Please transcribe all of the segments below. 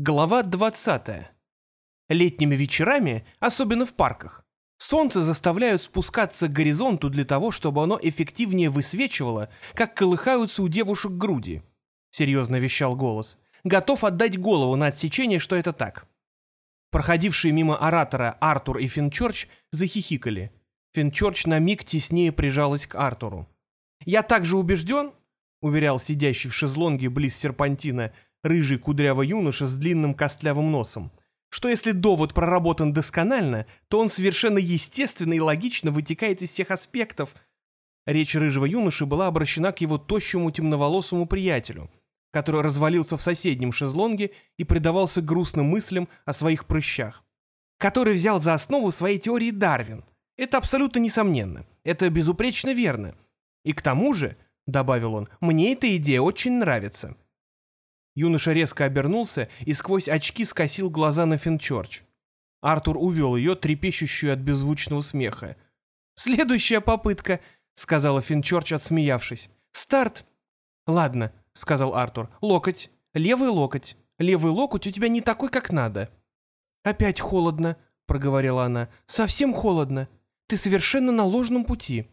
Глава 20. Летними вечерами, особенно в парках, солнце заставляют спускаться к горизонту для того, чтобы оно эффективнее высвечивало, как колыхаются у девушек груди. Серьезно вещал голос. Готов отдать голову на отсечение, что это так. Проходившие мимо оратора Артур и Финчорч захихикали. Финчорч на миг теснее прижалась к Артуру. «Я также убежден», — уверял сидящий в шезлонге близ серпантина, — рыжий кудрявый юноша с длинным костлявым носом, что если довод проработан досконально, то он совершенно естественно и логично вытекает из всех аспектов. Речь рыжего юноши была обращена к его тощему темноволосому приятелю, который развалился в соседнем шезлонге и предавался грустным мыслям о своих прыщах, который взял за основу своей теории Дарвин. Это абсолютно несомненно, это безупречно верно. И к тому же, — добавил он, — мне эта идея очень нравится. Юноша резко обернулся и сквозь очки скосил глаза на Финчорч. Артур увел ее, трепещущую от беззвучного смеха. «Следующая попытка», — сказала Финчорч, отсмеявшись. «Старт!» «Ладно», — сказал Артур. «Локоть. Левый локоть. Левый локоть у тебя не такой, как надо». «Опять холодно», — проговорила она. «Совсем холодно. Ты совершенно на ложном пути».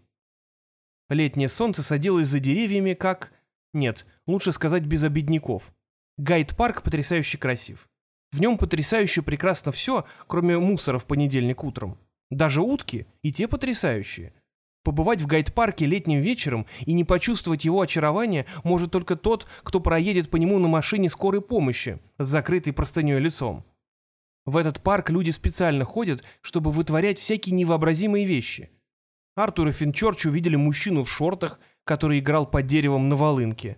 Летнее солнце садилось за деревьями, как... Нет, лучше сказать без обедняков. Гайд-парк потрясающе красив. В нем потрясающе прекрасно все, кроме мусора в понедельник утром. Даже утки, и те потрясающие. Побывать в гайд-парке летним вечером и не почувствовать его очарование может только тот, кто проедет по нему на машине скорой помощи с закрытой простыней лицом. В этот парк люди специально ходят, чтобы вытворять всякие невообразимые вещи. Артур и Финчорч увидели мужчину в шортах, который играл под деревом на волынке.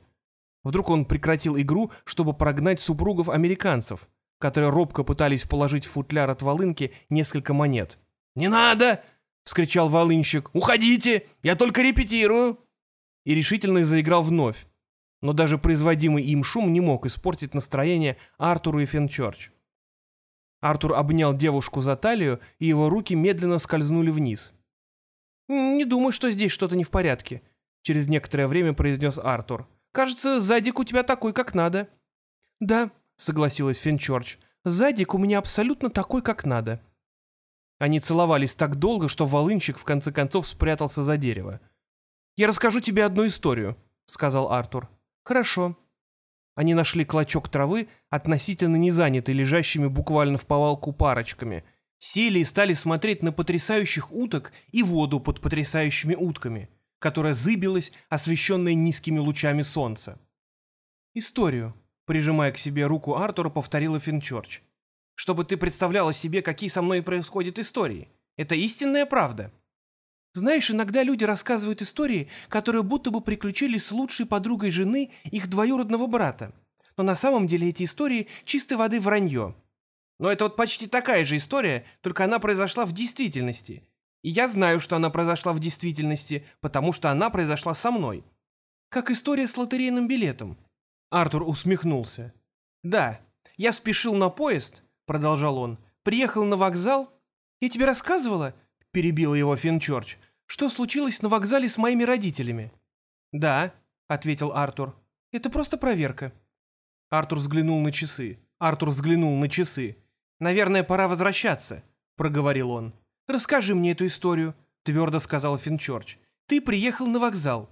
Вдруг он прекратил игру, чтобы прогнать супругов-американцев, которые робко пытались положить в футляр от волынки несколько монет. «Не надо!» — вскричал волынщик. «Уходите! Я только репетирую!» И решительно заиграл вновь. Но даже производимый им шум не мог испортить настроение Артуру и Фенчорч. Артур обнял девушку за талию, и его руки медленно скользнули вниз. «Не думаю, что здесь что-то не в порядке», — через некоторое время произнес Артур. Кажется, задик у тебя такой, как надо». «Да», — согласилась Финчорч, — «задик у меня абсолютно такой, как надо». Они целовались так долго, что волынчик в конце концов спрятался за дерево. «Я расскажу тебе одну историю», — сказал Артур. «Хорошо». Они нашли клочок травы, относительно не занятый лежащими буквально в повалку парочками. Сели и стали смотреть на потрясающих уток и воду под потрясающими утками которая зыбилась, освещенная низкими лучами солнца. «Историю», — прижимая к себе руку Артура, повторила Финчорч. «Чтобы ты представляла себе, какие со мной происходят истории. Это истинная правда». Знаешь, иногда люди рассказывают истории, которые будто бы приключились с лучшей подругой жены их двоюродного брата. Но на самом деле эти истории чистой воды вранье. Но это вот почти такая же история, только она произошла в действительности. И я знаю, что она произошла в действительности, потому что она произошла со мной. Как история с лотерейным билетом. Артур усмехнулся. Да, я спешил на поезд, продолжал он, приехал на вокзал. Я тебе рассказывала, перебила его Финчорч, что случилось на вокзале с моими родителями. Да, ответил Артур. Это просто проверка. Артур взглянул на часы. Артур взглянул на часы. «Наверное, пора возвращаться», — проговорил он. «Расскажи мне эту историю», — твердо сказал Финчорч. «Ты приехал на вокзал».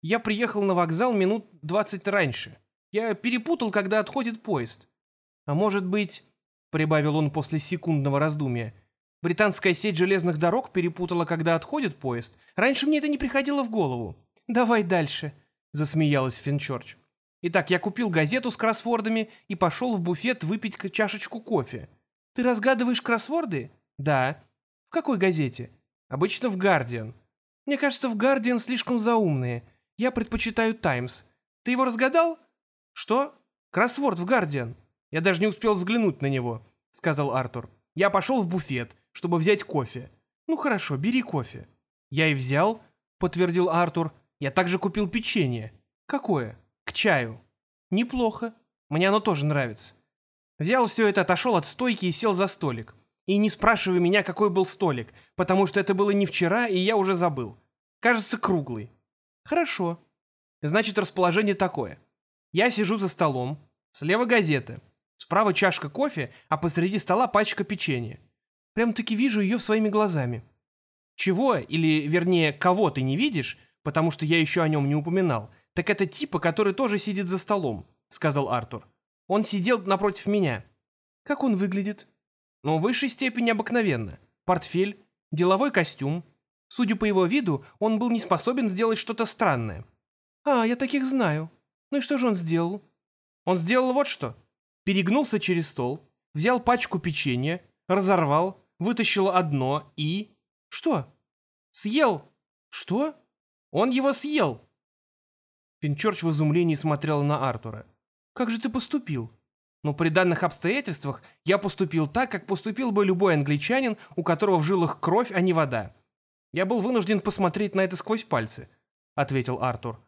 «Я приехал на вокзал минут двадцать раньше. Я перепутал, когда отходит поезд». «А может быть...» — прибавил он после секундного раздумья. «Британская сеть железных дорог перепутала, когда отходит поезд. Раньше мне это не приходило в голову». «Давай дальше», — засмеялась Финчорч. «Итак, я купил газету с кроссвордами и пошел в буфет выпить чашечку кофе». «Ты разгадываешь кроссворды?» «Да». В какой газете? Обычно в Гардиан. Мне кажется, в Гардиан слишком заумные. Я предпочитаю Таймс. Ты его разгадал? Что? Кроссворд в Гардиан. Я даже не успел взглянуть на него, сказал Артур. Я пошел в буфет, чтобы взять кофе. Ну хорошо, бери кофе. Я и взял, подтвердил Артур. Я также купил печенье. Какое? К чаю. Неплохо. Мне оно тоже нравится. Взял все это, отошел от стойки и сел за столик. И не спрашивай меня, какой был столик, потому что это было не вчера, и я уже забыл. Кажется, круглый. Хорошо. Значит, расположение такое. Я сижу за столом, слева газеты. Справа чашка кофе, а посреди стола пачка печенья. Прям-таки вижу ее своими глазами. Чего, или, вернее, кого ты не видишь, потому что я еще о нем не упоминал, так это типа, который тоже сидит за столом, сказал Артур. Он сидел напротив меня. Как он выглядит? Ну, в высшей степени обыкновенно. Портфель, деловой костюм. Судя по его виду, он был не способен сделать что-то странное. А, я таких знаю. Ну и что же он сделал? Он сделал вот что. Перегнулся через стол, взял пачку печенья, разорвал, вытащил одно и... Что? Съел. Что? Он его съел. Финчорч в изумлении смотрел на Артура. Как же ты поступил? Но при данных обстоятельствах я поступил так, как поступил бы любой англичанин, у которого в жилах кровь, а не вода. Я был вынужден посмотреть на это сквозь пальцы, ответил Артур.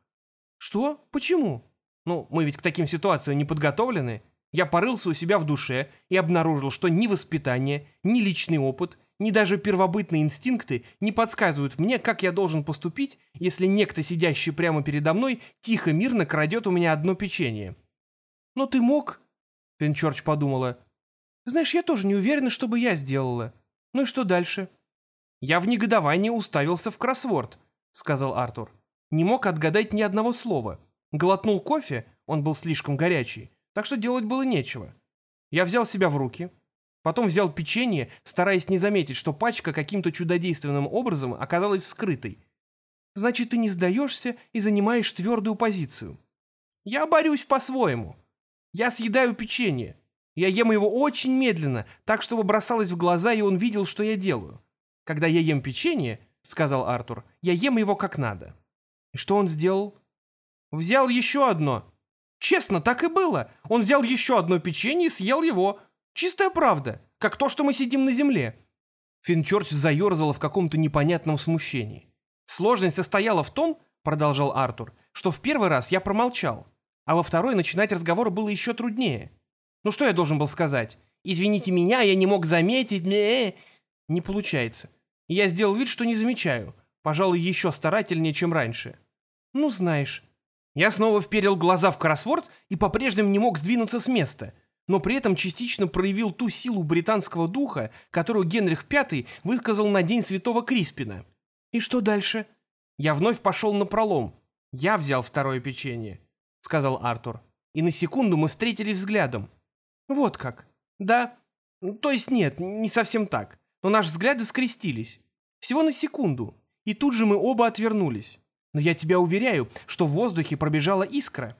Что? Почему? Ну, мы ведь к таким ситуациям не подготовлены. Я порылся у себя в душе и обнаружил, что ни воспитание, ни личный опыт, ни даже первобытные инстинкты не подсказывают мне, как я должен поступить, если некто, сидящий прямо передо мной, тихо-мирно крадет у меня одно печенье. «Но ты мог...» — Финчорч подумала. «Знаешь, я тоже не уверена, что бы я сделала. Ну и что дальше?» «Я в негодовании уставился в кроссворд», — сказал Артур. «Не мог отгадать ни одного слова. Глотнул кофе, он был слишком горячий, так что делать было нечего. Я взял себя в руки, потом взял печенье, стараясь не заметить, что пачка каким-то чудодейственным образом оказалась вскрытой. Значит, ты не сдаешься и занимаешь твердую позицию. Я борюсь по-своему. Я съедаю печенье. Я ем его очень медленно, так, чтобы бросалось в глаза, и он видел, что я делаю. Когда я ем печенье, — сказал Артур, — я ем его как надо. И что он сделал? Взял еще одно Честно, так и было. Он взял еще одно печенье и съел его. Чистая правда, как то, что мы сидим на земле». Финчорч заерзала в каком-то непонятном смущении. «Сложность состояла в том, — продолжал Артур, — что в первый раз я промолчал, а во второй начинать разговор было еще труднее. Ну что я должен был сказать? Извините меня, я не мог заметить, не, получается. я сделал вид, что не замечаю, пожалуй, еще старательнее, чем раньше. Ну, знаешь, я снова вперил глаза в кроссворд и по-прежнему не мог сдвинуться с места, но при этом частично проявил ту силу британского духа, которую Генрих V высказал на День Святого Криспина. И что дальше? Я вновь пошел на пролом. Я взял второе печенье, сказал Артур. И на секунду мы встретились взглядом. Вот как. Да. То есть нет, не совсем так. Но наши взгляды скрестились. Всего на секунду. И тут же мы оба отвернулись. Но я тебя уверяю, что в воздухе пробежала искра.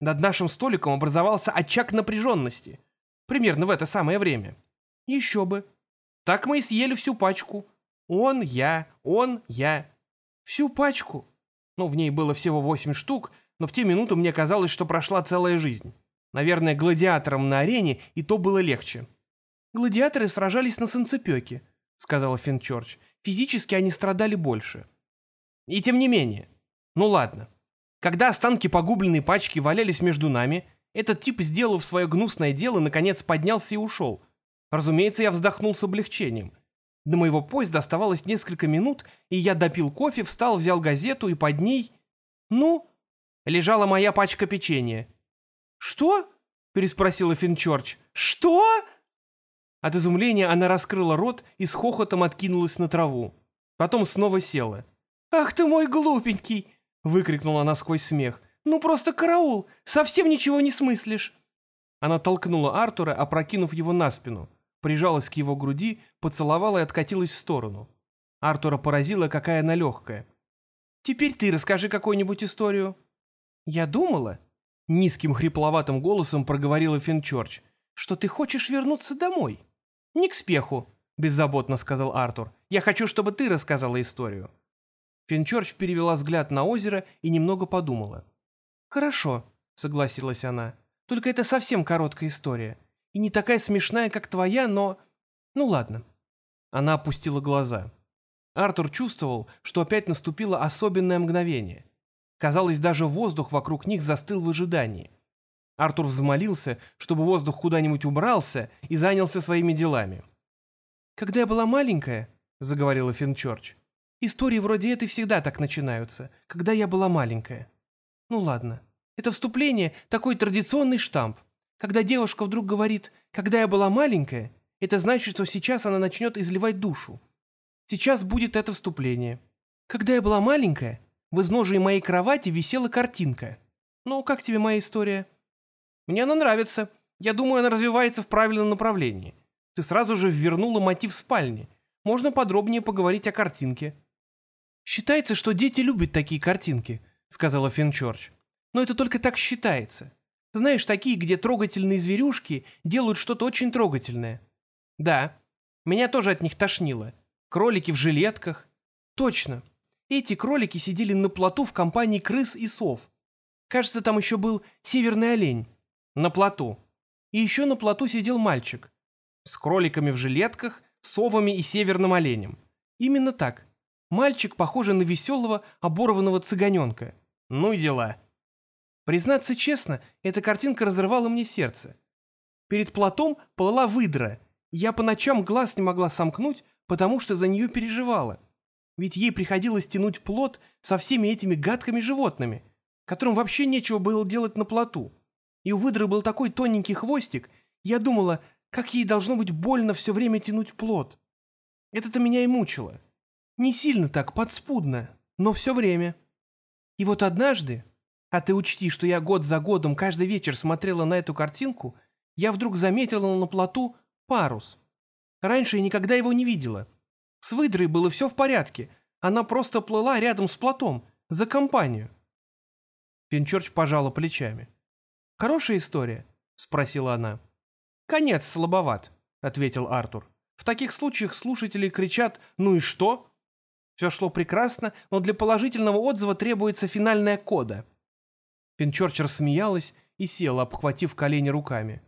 Над нашим столиком образовался очаг напряженности. Примерно в это самое время. Еще бы. Так мы и съели всю пачку. Он, я, он, я. Всю пачку. Ну, в ней было всего восемь штук, но в те минуты мне казалось, что прошла целая жизнь. Наверное, гладиаторам на арене и то было легче. «Гладиаторы сражались на санцепёке», — сказала Финчорч. «Физически они страдали больше». «И тем не менее, ну ладно. Когда останки погубленной пачки валялись между нами, этот тип, сделав свое гнусное дело, наконец поднялся и ушел. Разумеется, я вздохнул с облегчением. До моего поезда оставалось несколько минут, и я допил кофе, встал, взял газету, и под ней... Ну, лежала моя пачка печенья. «Что?» — переспросила Финчорч. «Что?» От изумления она раскрыла рот и с хохотом откинулась на траву. Потом снова села. «Ах ты мой глупенький! Выкрикнула она сквозь смех. «Ну просто караул! Совсем ничего не смыслишь!» Она толкнула Артура, опрокинув его на спину, прижалась к его груди, поцеловала и откатилась в сторону. Артура поразила, какая она легкая. «Теперь ты расскажи какую-нибудь историю». «Я думала», — низким хрипловатым голосом проговорила Финчорч, «что ты хочешь вернуться домой». «Не к спеху», — беззаботно сказал Артур. «Я хочу, чтобы ты рассказала историю». Финчорч перевела взгляд на озеро и немного подумала. «Хорошо», — согласилась она. «Только это совсем короткая история. И не такая смешная, как твоя, но... Ну ладно». Она опустила глаза. Артур чувствовал, что опять наступило особенное мгновение. Казалось, даже воздух вокруг них застыл в ожидании. Артур взмолился, чтобы воздух куда-нибудь убрался и занялся своими делами. «Когда я была маленькая», — заговорила Финчорч, Истории вроде этой всегда так начинаются, когда я была маленькая. Ну ладно. Это вступление — такой традиционный штамп. Когда девушка вдруг говорит «когда я была маленькая», это значит, что сейчас она начнет изливать душу. Сейчас будет это вступление. Когда я была маленькая, в изножии моей кровати висела картинка. Ну, как тебе моя история? Мне она нравится. Я думаю, она развивается в правильном направлении. Ты сразу же ввернула мотив спальни. Можно подробнее поговорить о картинке. Считается, что дети любят такие картинки, сказала Финчорч. Но это только так считается. Знаешь, такие, где трогательные зверюшки делают что-то очень трогательное. Да, меня тоже от них тошнило. Кролики в жилетках. Точно. Эти кролики сидели на плоту в компании крыс и сов. Кажется, там еще был северный олень. На плоту. И еще на плоту сидел мальчик. С кроликами в жилетках, совами и северным оленем. Именно так. Мальчик, похожий на веселого, оборванного цыганенка. Ну и дела. Признаться честно, эта картинка разрывала мне сердце. Перед плотом плыла выдра. Я по ночам глаз не могла сомкнуть, потому что за нее переживала. Ведь ей приходилось тянуть плот со всеми этими гадкими животными, которым вообще нечего было делать на плоту. И у выдры был такой тоненький хвостик, я думала, как ей должно быть больно все время тянуть плот. Это-то меня и мучило. Не сильно так, подспудно, но все время. И вот однажды, а ты учти, что я год за годом каждый вечер смотрела на эту картинку, я вдруг заметила на плоту парус. Раньше я никогда его не видела. С выдрой было все в порядке. Она просто плыла рядом с плотом, за компанию. Финчерч пожала плечами. «Хорошая история?» — спросила она. «Конец слабоват», — ответил Артур. «В таких случаях слушатели кричат «Ну и что?» Все шло прекрасно, но для положительного отзыва требуется финальная кода. Финчорчер смеялась и села, обхватив колени руками.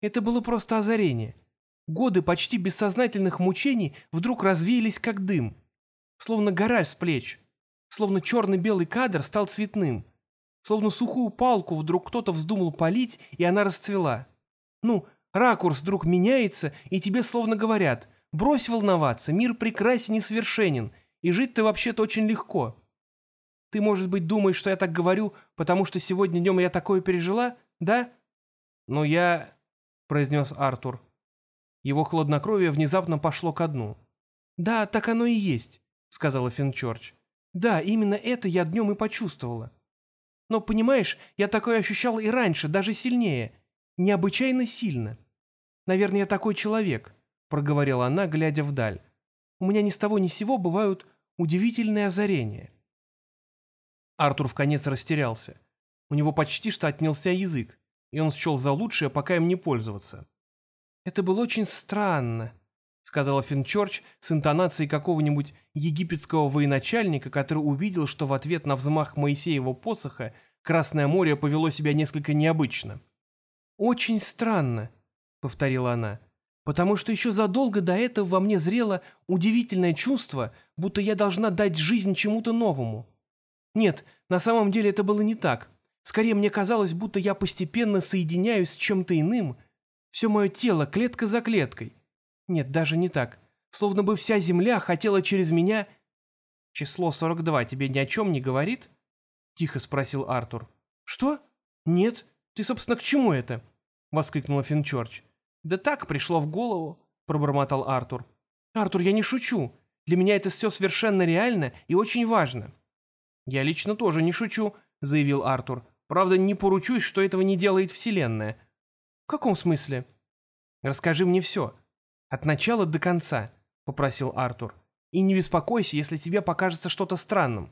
Это было просто озарение. Годы почти бессознательных мучений вдруг развеялись как дым. Словно гора с плеч. Словно черно-белый кадр стал цветным. Словно сухую палку вдруг кто-то вздумал полить, и она расцвела. Ну, ракурс вдруг меняется, и тебе словно говорят «Брось волноваться, мир прекрасен и совершенен, и жить ты вообще-то очень легко. Ты, может быть, думаешь, что я так говорю, потому что сегодня днем я такое пережила, да? Но я... — произнес Артур. Его хладнокровие внезапно пошло ко дну. «Да, так оно и есть», — сказала Финчорч. «Да, именно это я днем и почувствовала. Но, понимаешь, я такое ощущал и раньше, даже сильнее. Необычайно сильно. Наверное, я такой человек», — проговорила она, глядя вдаль. «У меня ни с того ни сего бывают удивительные озарения». Артур в конец растерялся. У него почти что отнялся язык, и он счел за лучшее пока им не пользоваться. «Это было очень странно», — сказала Финчорч с интонацией какого-нибудь египетского военачальника, который увидел, что в ответ на взмах Моисеева посоха Красное море повело себя несколько необычно. «Очень странно», — повторила она, — «потому что еще задолго до этого во мне зрело удивительное чувство, будто я должна дать жизнь чему-то новому. Нет, на самом деле это было не так. Скорее мне казалось, будто я постепенно соединяюсь с чем-то иным. Все мое тело клетка за клеткой. Нет, даже не так. Словно бы вся земля хотела через меня... «Число 42 тебе ни о чем не говорит?» — тихо спросил Артур. «Что? Нет. Ты, собственно, к чему это?» — воскликнула Финчорч. «Да так, пришло в голову», — пробормотал Артур. «Артур, я не шучу. Для меня это все совершенно реально и очень важно. «Я лично тоже не шучу», — заявил Артур. «Правда, не поручусь, что этого не делает Вселенная». «В каком смысле?» «Расскажи мне все. От начала до конца», — попросил Артур. «И не беспокойся, если тебе покажется что-то странным.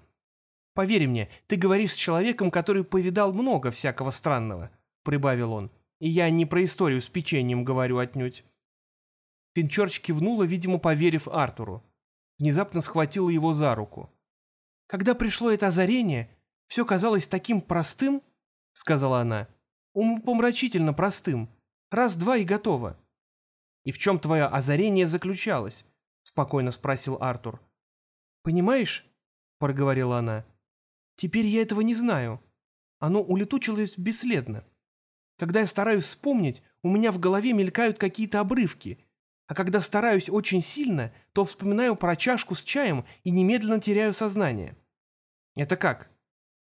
Поверь мне, ты говоришь с человеком, который повидал много всякого странного», — прибавил он. «И я не про историю с печеньем говорю отнюдь». Финчорч кивнула, видимо, поверив Артуру. Внезапно схватила его за руку. Когда пришло это озарение, все казалось таким простым, — сказала она, — умопомрачительно простым. Раз-два и готово. «И в чем твое озарение заключалось?» — спокойно спросил Артур. «Понимаешь?» — проговорила она. «Теперь я этого не знаю. Оно улетучилось бесследно. Когда я стараюсь вспомнить, у меня в голове мелькают какие-то обрывки, а когда стараюсь очень сильно, то вспоминаю про чашку с чаем и немедленно теряю сознание. Это как?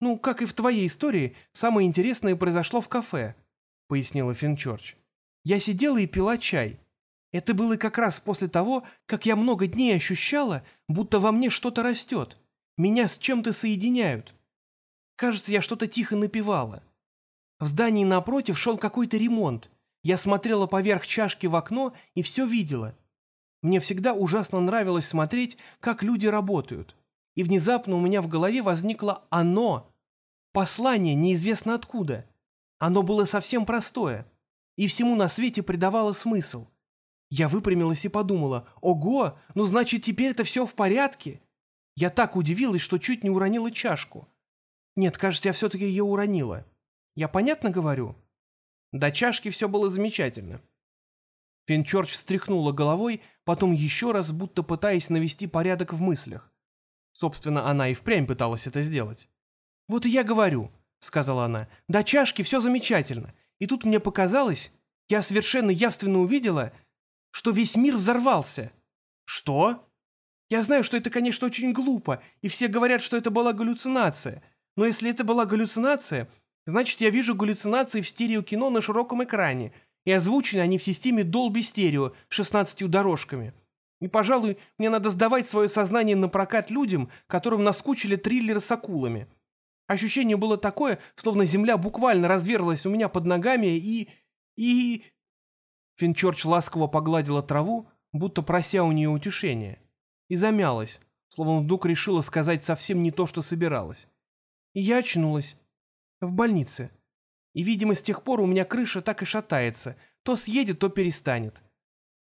Ну, как и в твоей истории, самое интересное произошло в кафе. — пояснила Финчорч. «Я сидела и пила чай. Это было как раз после того, как я много дней ощущала, будто во мне что-то растет. Меня с чем-то соединяют. Кажется, я что-то тихо напевала. В здании напротив шел какой-то ремонт. Я смотрела поверх чашки в окно и все видела. Мне всегда ужасно нравилось смотреть, как люди работают. И внезапно у меня в голове возникло «оно». Послание неизвестно откуда. Оно было совсем простое. И всему на свете придавало смысл. Я выпрямилась и подумала, «Ого, ну значит теперь это все в порядке?» Я так удивилась, что чуть не уронила чашку. Нет, кажется, я все-таки ее уронила. Я понятно говорю? До чашки все было замечательно. Финчорч встряхнула головой, потом еще раз, будто пытаясь навести порядок в мыслях. Собственно, она и впрямь пыталась это сделать. «Вот и я говорю», — сказала она, — «до чашки все замечательно. И тут мне показалось, я совершенно явственно увидела, что весь мир взорвался». «Что?» «Я знаю, что это, конечно, очень глупо, и все говорят, что это была галлюцинация. Но если это была галлюцинация, значит, я вижу галлюцинации в стереокино на широком экране, и озвучены они в системе Dolby Stereo с 16 дорожками. И, пожалуй, мне надо сдавать свое сознание на прокат людям, которым наскучили триллеры с акулами. Ощущение было такое, словно земля буквально разверзлась у меня под ногами и... и... Финчорч ласково погладила траву, будто прося у нее утешения, и замялась, словно вдруг решила сказать совсем не то, что собиралась. И я очнулась. В больнице. И, видимо, с тех пор у меня крыша так и шатается. То съедет, то перестанет.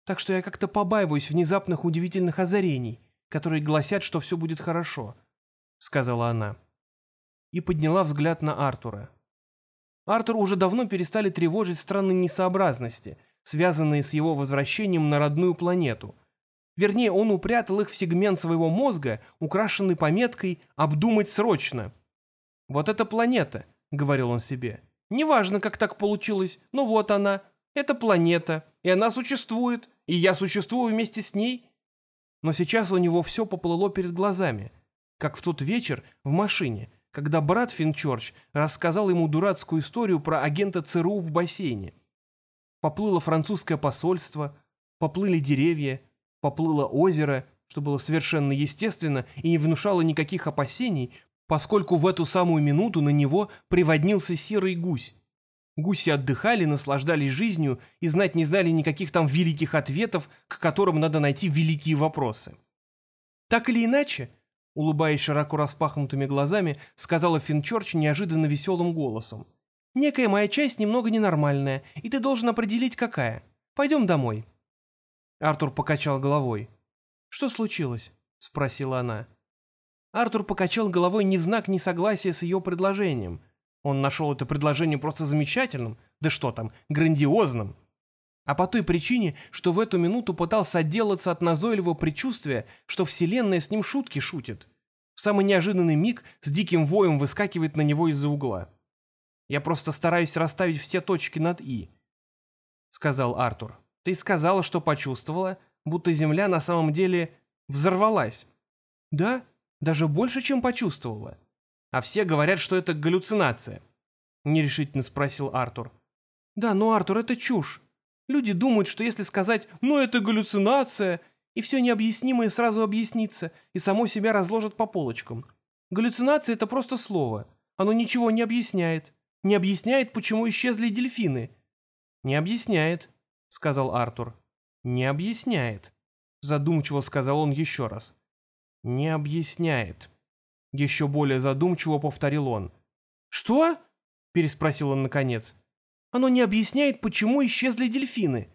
Так что я как-то побаиваюсь внезапных удивительных озарений, которые гласят, что все будет хорошо», — сказала она. И подняла взгляд на Артура. Артур уже давно перестали тревожить странные несообразности, связанные с его возвращением на родную планету. Вернее, он упрятал их в сегмент своего мозга, украшенный пометкой «Обдумать срочно». «Вот эта планета», — говорил он себе. «Неважно, как так получилось, но вот она. Это планета, и она существует, и я существую вместе с ней». Но сейчас у него все поплыло перед глазами, как в тот вечер в машине, когда брат Финчорч рассказал ему дурацкую историю про агента ЦРУ в бассейне. Поплыло французское посольство, поплыли деревья, поплыло озеро, что было совершенно естественно и не внушало никаких опасений, поскольку в эту самую минуту на него приводнился серый гусь. Гуси отдыхали, наслаждались жизнью и знать не знали никаких там великих ответов, к которым надо найти великие вопросы. Так или иначе, улыбаясь широко распахнутыми глазами, сказала Финчорч неожиданно веселым голосом. «Некая моя часть немного ненормальная, и ты должен определить, какая. Пойдем домой». Артур покачал головой. «Что случилось?» — спросила она. Артур покачал головой ни в знак ни согласия с ее предложением. Он нашел это предложение просто замечательным, да что там, грандиозным. А по той причине, что в эту минуту пытался отделаться от назойливого предчувствия, что Вселенная с ним шутки шутит. В самый неожиданный миг с диким воем выскакивает на него из-за угла. «Я просто стараюсь расставить все точки над «и», — сказал Артур. «Ты сказала, что почувствовала, будто Земля на самом деле взорвалась». «Да?» Даже больше, чем почувствовала. А все говорят, что это галлюцинация. Нерешительно спросил Артур. Да, но, Артур, это чушь. Люди думают, что если сказать «ну это галлюцинация», и все необъяснимое сразу объяснится, и само себя разложат по полочкам. Галлюцинация — это просто слово. Оно ничего не объясняет. Не объясняет, почему исчезли дельфины. «Не объясняет», — сказал Артур. «Не объясняет», — задумчиво сказал он еще раз. «Не объясняет». Еще более задумчиво повторил он. «Что?» — переспросил он наконец. «Оно не объясняет, почему исчезли дельфины».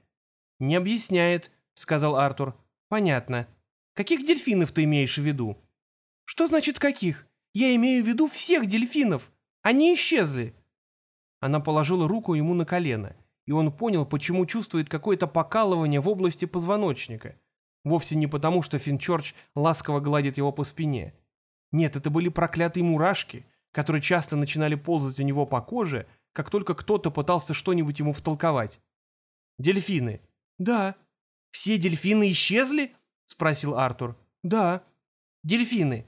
«Не объясняет», — сказал Артур. «Понятно. Каких дельфинов ты имеешь в виду?» «Что значит каких? Я имею в виду всех дельфинов. Они исчезли». Она положила руку ему на колено, и он понял, почему чувствует какое-то покалывание в области позвоночника. Вовсе не потому, что Финчорч ласково гладит его по спине. Нет, это были проклятые мурашки, которые часто начинали ползать у него по коже, как только кто-то пытался что-нибудь ему втолковать. «Дельфины». «Да». «Все дельфины исчезли?» — спросил Артур. «Да». «Дельфины.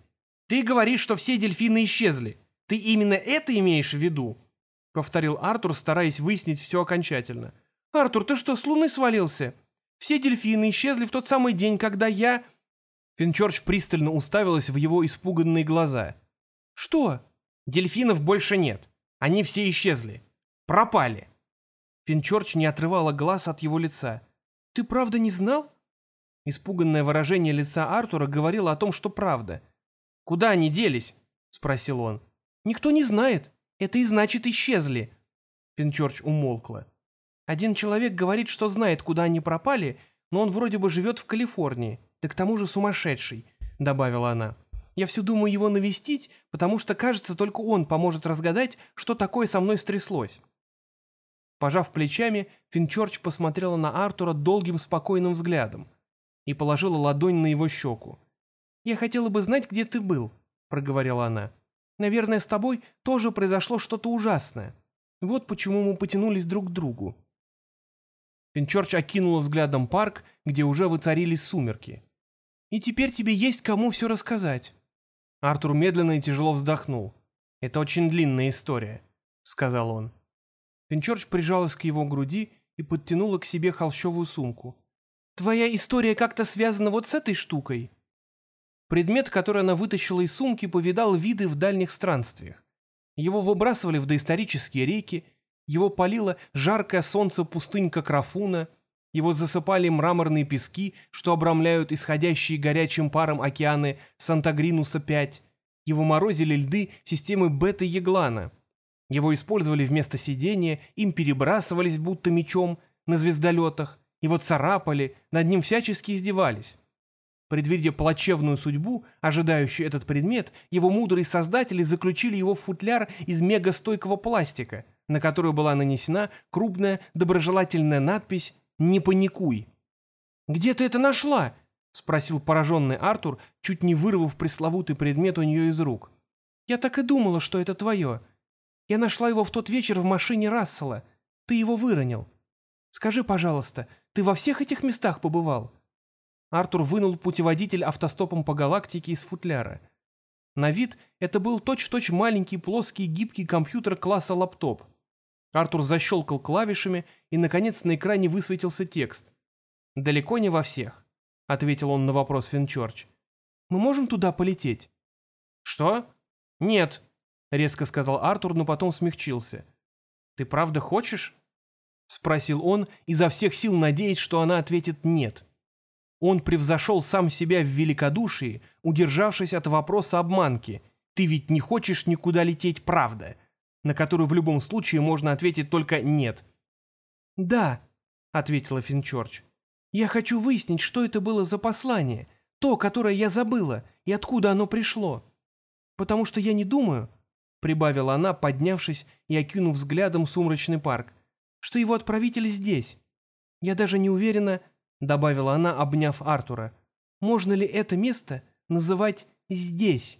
Ты говоришь, что все дельфины исчезли. Ты именно это имеешь в виду?» — повторил Артур, стараясь выяснить все окончательно. «Артур, ты что, с луны свалился? Все дельфины исчезли в тот самый день, когда я...» Финчорч пристально уставилась в его испуганные глаза. «Что?» «Дельфинов больше нет. Они все исчезли. Пропали». Финчорч не отрывала глаз от его лица. «Ты правда не знал?» Испуганное выражение лица Артура говорило о том, что правда. «Куда они делись?» — спросил он. «Никто не знает. Это и значит исчезли». Финчорч умолкла. «Один человек говорит, что знает, куда они пропали, но он вроде бы живет в Калифорнии, да к тому же сумасшедший», — добавила она. «Я все думаю его навестить, потому что, кажется, только он поможет разгадать, что такое со мной стряслось». Пожав плечами, Финчорч посмотрела на Артура долгим спокойным взглядом и положила ладонь на его щеку. «Я хотела бы знать, где ты был», — проговорила она. «Наверное, с тобой тоже произошло что-то ужасное. Вот почему мы потянулись друг к другу». Финчорч окинула взглядом парк, где уже воцарились сумерки. «И теперь тебе есть кому все рассказать». Артур медленно и тяжело вздохнул. «Это очень длинная история», — сказал он. Финчорч прижалась к его груди и подтянула к себе холщовую сумку. «Твоя история как-то связана вот с этой штукой?» Предмет, который она вытащила из сумки, повидал виды в дальних странствиях. Его выбрасывали в доисторические реки, его палило жаркое солнце пустынька Крафуна, его засыпали мраморные пески, что обрамляют исходящие горячим паром океаны Санта-Гринуса-5, его морозили льды системы Бета-Еглана. Его использовали вместо сидения, им перебрасывались будто мечом на звездолетах, его царапали, над ним всячески издевались. Предвидя плачевную судьбу, ожидающую этот предмет, его мудрые создатели заключили его в футляр из мегастойкого пластика, на который была нанесена крупная доброжелательная надпись «Не паникуй». «Где ты это нашла?» — спросил пораженный Артур, чуть не вырвав пресловутый предмет у нее из рук. «Я так и думала, что это твое. Я нашла его в тот вечер в машине Рассела. Ты его выронил. Скажи, пожалуйста, ты во всех этих местах побывал?» Артур вынул путеводитель автостопом по галактике из футляра. На вид это был точь-в-точь -точь маленький плоский гибкий компьютер класса лаптоп. Артур защелкал клавишами, и, наконец, на экране высветился текст. «Далеко не во всех», — ответил он на вопрос Финчорч. «Мы можем туда полететь?» «Что? Нет», — резко сказал Артур, но потом смягчился. «Ты правда хочешь?» — спросил он, изо всех сил надеясь, что она ответит «нет». Он превзошел сам себя в великодушии, удержавшись от вопроса обманки. «Ты ведь не хочешь никуда лететь, правда?» На которую в любом случае можно ответить только «нет». «Да», — ответила Финчорч. «Я хочу выяснить, что это было за послание, то, которое я забыла, и откуда оно пришло. Потому что я не думаю», — прибавила она, поднявшись и окинув взглядом сумрачный парк, «что его отправитель здесь. Я даже не уверена, добавила она, обняв Артура. «Можно ли это место называть здесь?»